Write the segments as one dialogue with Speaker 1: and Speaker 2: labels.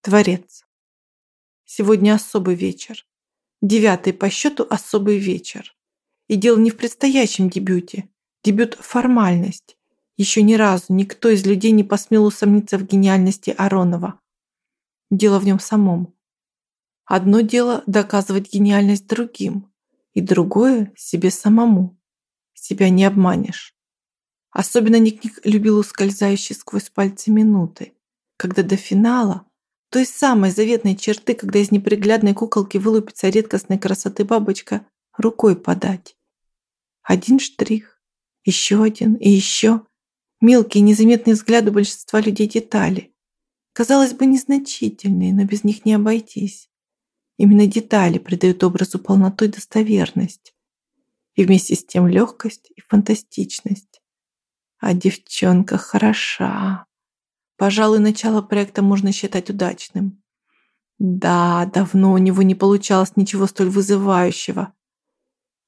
Speaker 1: Творец. Сегодня особый вечер. Девятый по счету особый вечер. И дело не в предстоящем дебюте. Дебют – формальность. Еще ни разу никто из людей не посмел усомниться в гениальности Аронова. Дело в нем самом. Одно дело – доказывать гениальность другим, и другое – себе самому. Себя не обманешь. Особенно Ник-Ник любил ускользающие сквозь пальцы минуты, когда до финала, той самой заветной черты, когда из неприглядной куколки вылупится редкостной красоты бабочка, рукой подать. Один штрих, еще один и еще. Мелкие, незаметные взгляды большинства людей детали. Казалось бы, незначительные, но без них не обойтись. Именно детали придают образу полноту и достоверность. И вместе с тем легкость и фантастичность. А девчонка хороша. Пожалуй, начало проекта можно считать удачным. Да, давно у него не получалось ничего столь вызывающего.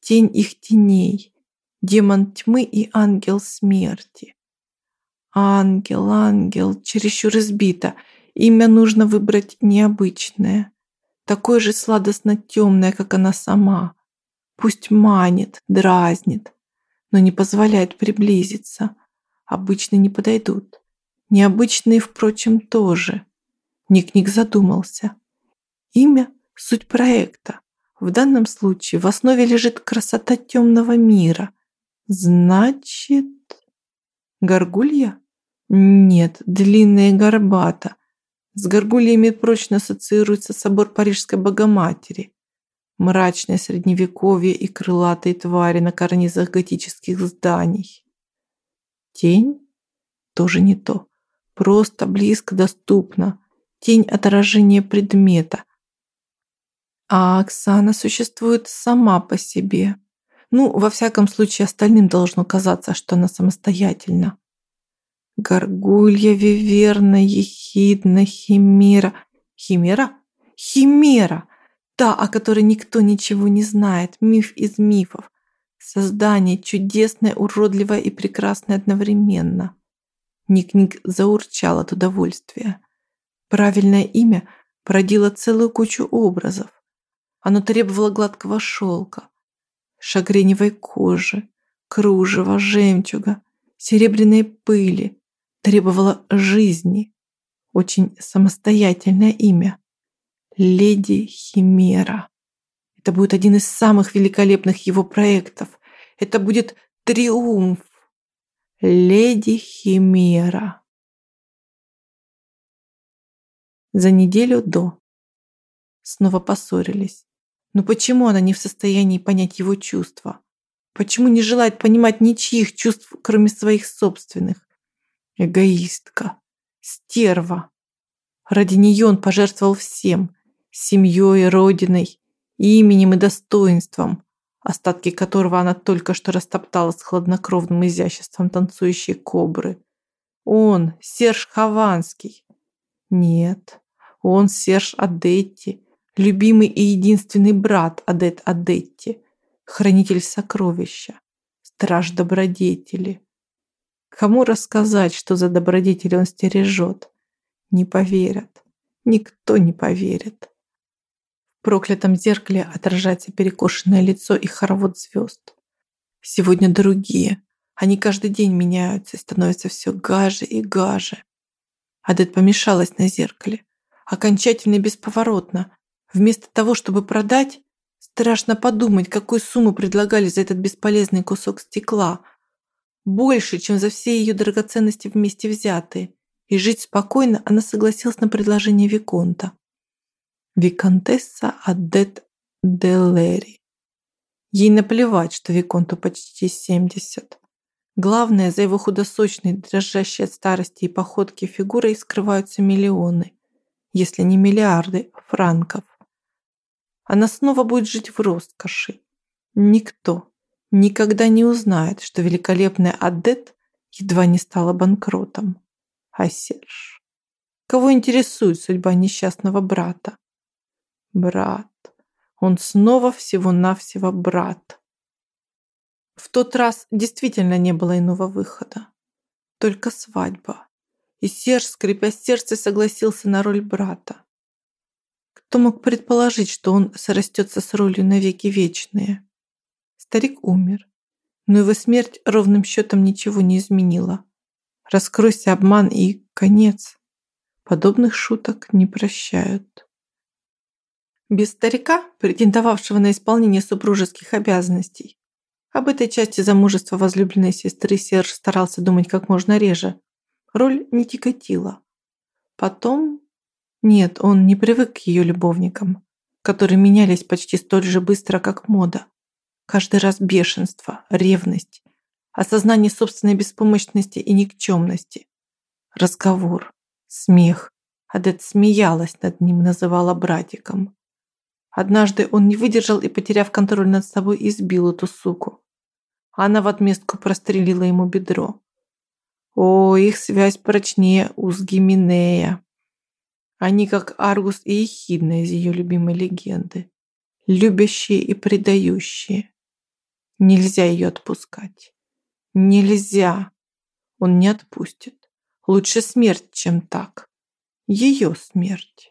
Speaker 1: Тень их теней, демон тьмы и ангел смерти. Ангел, ангел, чересчур избито. Имя нужно выбрать необычное такое же сладостно темное, как она сама. Пусть манит, дразнит, но не позволяет приблизиться. Обычные не подойдут. Необычные, впрочем, тоже. Ник-Ник задумался. Имя – суть проекта. В данном случае в основе лежит красота темного мира. Значит... Горгулья? Нет, длинная горбата. С горгульями прочно ассоциируется собор Парижской Богоматери. Мрачное средневековье и крылатые твари на карнизах готических зданий. Тень? Тоже не то. Просто близко доступно. Тень отражения предмета. А Оксана существует сама по себе. Ну, во всяком случае, остальным должно казаться, что она самостоятельна. Горгулья, виверна, ехидна, химера. Химера? Химера! Та, о которой никто ничего не знает. Миф из мифов. Создание чудесное, уродливое и прекрасное одновременно. Ник-Ник заурчал от удовольствия. Правильное имя породило целую кучу образов. Оно требовало гладкого шелка, шагреневой кожи, кружева, жемчуга, серебряной пыли, требовала жизни. Очень самостоятельное имя. Леди Химера. Это будет один из самых великолепных его проектов. Это будет триумф. Леди Химера. За неделю до. Снова поссорились. Но почему она не в состоянии понять его чувства? Почему не желает понимать ничьих чувств, кроме своих собственных? Эгоистка. Стерва. Ради нее он пожертвовал всем. Семьей, родиной, именем и достоинством, остатки которого она только что растоптала с хладнокровным изяществом танцующей кобры. Он, Серж Хованский. Нет, он Серж Адетти, любимый и единственный брат Адет Адетти, хранитель сокровища, страж добродетели. Кому рассказать, что за добродетель он стережет? Не поверят. Никто не поверит. Проклятом зеркале отражается перекошенное лицо и хоровод звезд. Сегодня другие. Они каждый день меняются и становятся все гаже и гаже. Адет помешалась на зеркале. Окончательно и бесповоротно. Вместо того, чтобы продать, страшно подумать, какую сумму предлагали за этот бесполезный кусок стекла – больше, чем за все ее драгоценности вместе взятые, и жить спокойно она согласилась на предложение Виконта. Виконтесса Адет Делери. Ей наплевать, что Виконту почти 70. Главное, за его худосочной, дрожащей от старости и походки фигурой скрываются миллионы, если не миллиарды, франков. Она снова будет жить в роскоши. Никто, никогда не узнает, что великолепная Адет едва не стала банкротом. А Серж? Кого интересует судьба несчастного брата? Брат. Он снова всего-навсего брат. В тот раз действительно не было иного выхода. Только свадьба. И Серж, скрипя сердце, согласился на роль брата. Кто мог предположить, что он срастется с ролью навеки вечные? Старик умер, но его смерть ровным счетом ничего не изменила. Раскройся обман и конец. Подобных шуток не прощают. Без старика, претендовавшего на исполнение супружеских обязанностей, об этой части замужества возлюбленной сестры Серж старался думать как можно реже. Роль не тяготила. Потом... Нет, он не привык к ее любовникам, которые менялись почти столь же быстро, как мода. Каждый раз бешенство, ревность, осознание собственной беспомощности и никчемности. Разговор, смех. Адет смеялась над ним, называла братиком. Однажды он не выдержал и, потеряв контроль над собой, избил эту суку. Она в отместку прострелила ему бедро. О, их связь прочнее узги Минея. Они как Аргус и Ехидна из ее любимой легенды. Любящие и предающие. Нельзя ее отпускать. Нельзя. Он не отпустит. Лучше смерть, чем так. Ее смерть.